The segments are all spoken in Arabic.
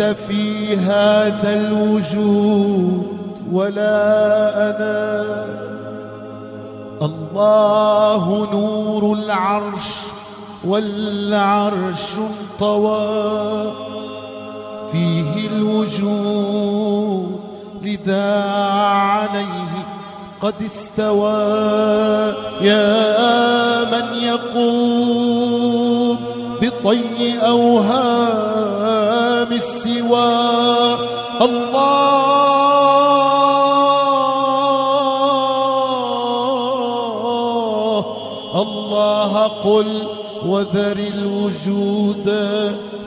في هذا الوجود ولا أنا. الله نور العرش والعرش انطوى فيه الوجود لذا عليه قد استوى. يا من يقوم بطي أوهام الله الله قل وذر الوجود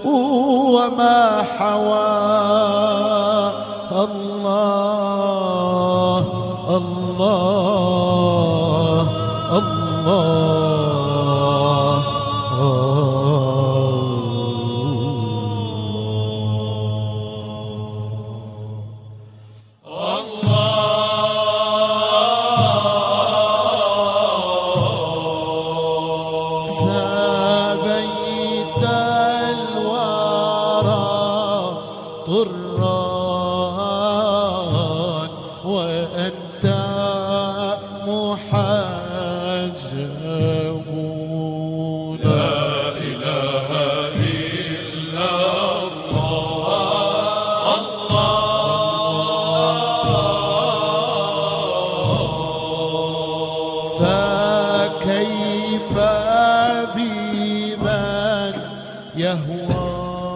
وما حوى. الله الله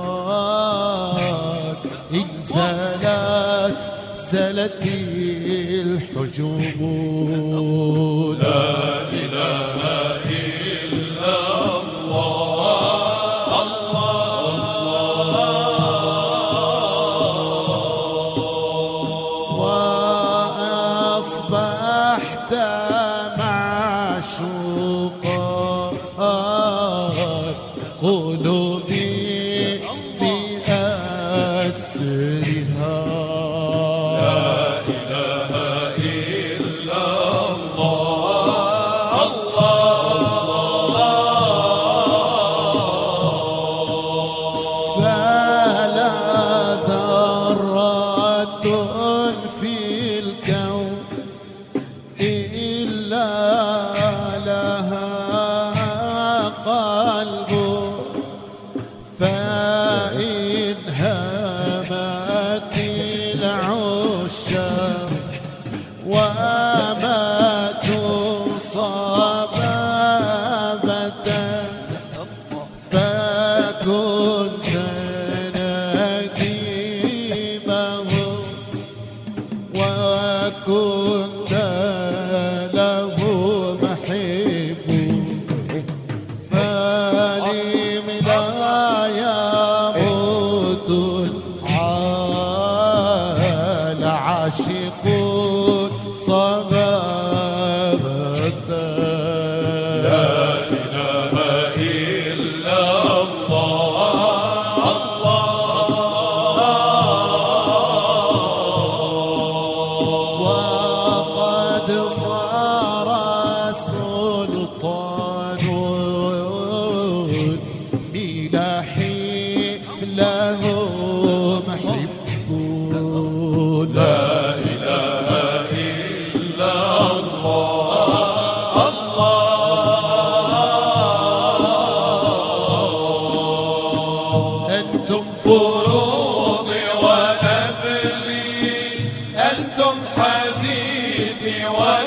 يهواك إن زالت زلت الحجوب لا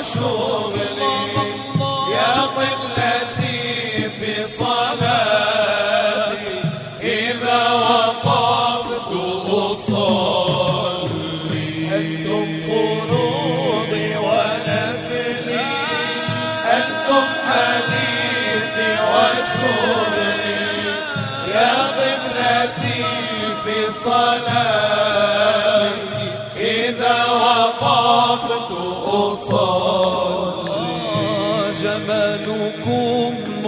يا في صلاتي. إذا وقفت أصلي. أنتم فروضي ونفلي. أنتم حديثي وشغلي. يا قبلتي في صلاتي. إذا وقفت أصلي.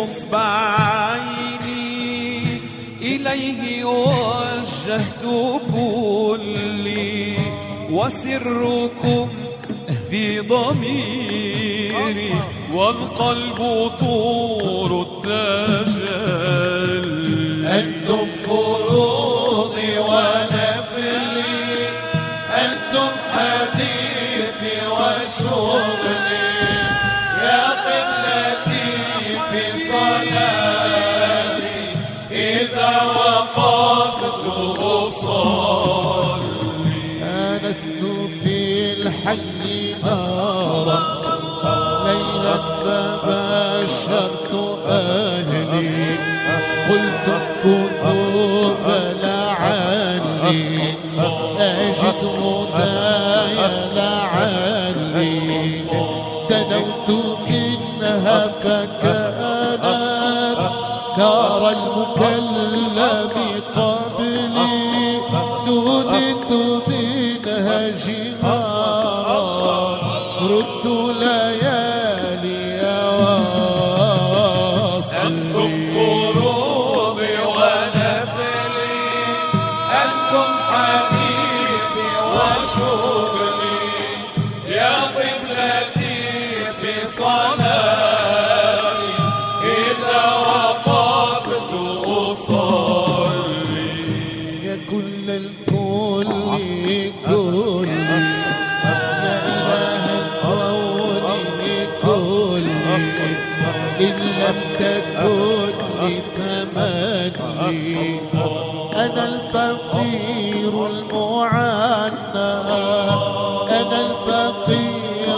جمالكم نصب عيني إليه وجهت كلي وسركم في ضميري والقلب طور التجلي حي نارا ليلا فبشرت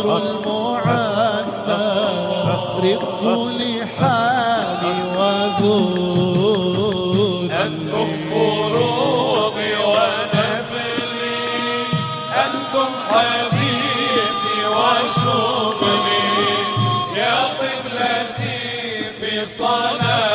المعنى رقت لحالي وذود أنتم فروضي ونبلي أنتم حبيبي وشغلي. يا قبلتي في صلاتي.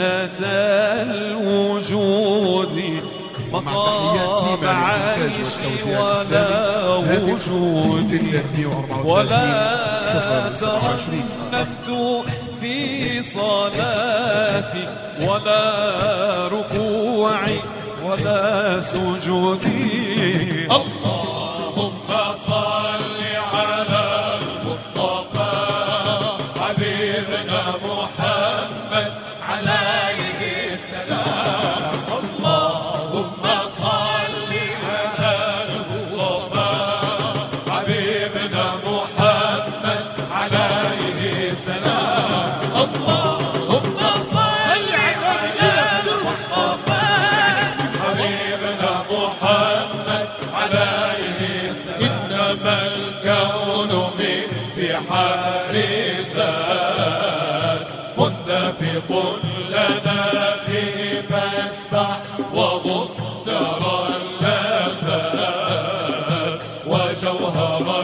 زينة الوجود مطاب عيشي ولا وجودي ولا ترنمت في صلاتي ولا ركوعي ولا سجودي. الله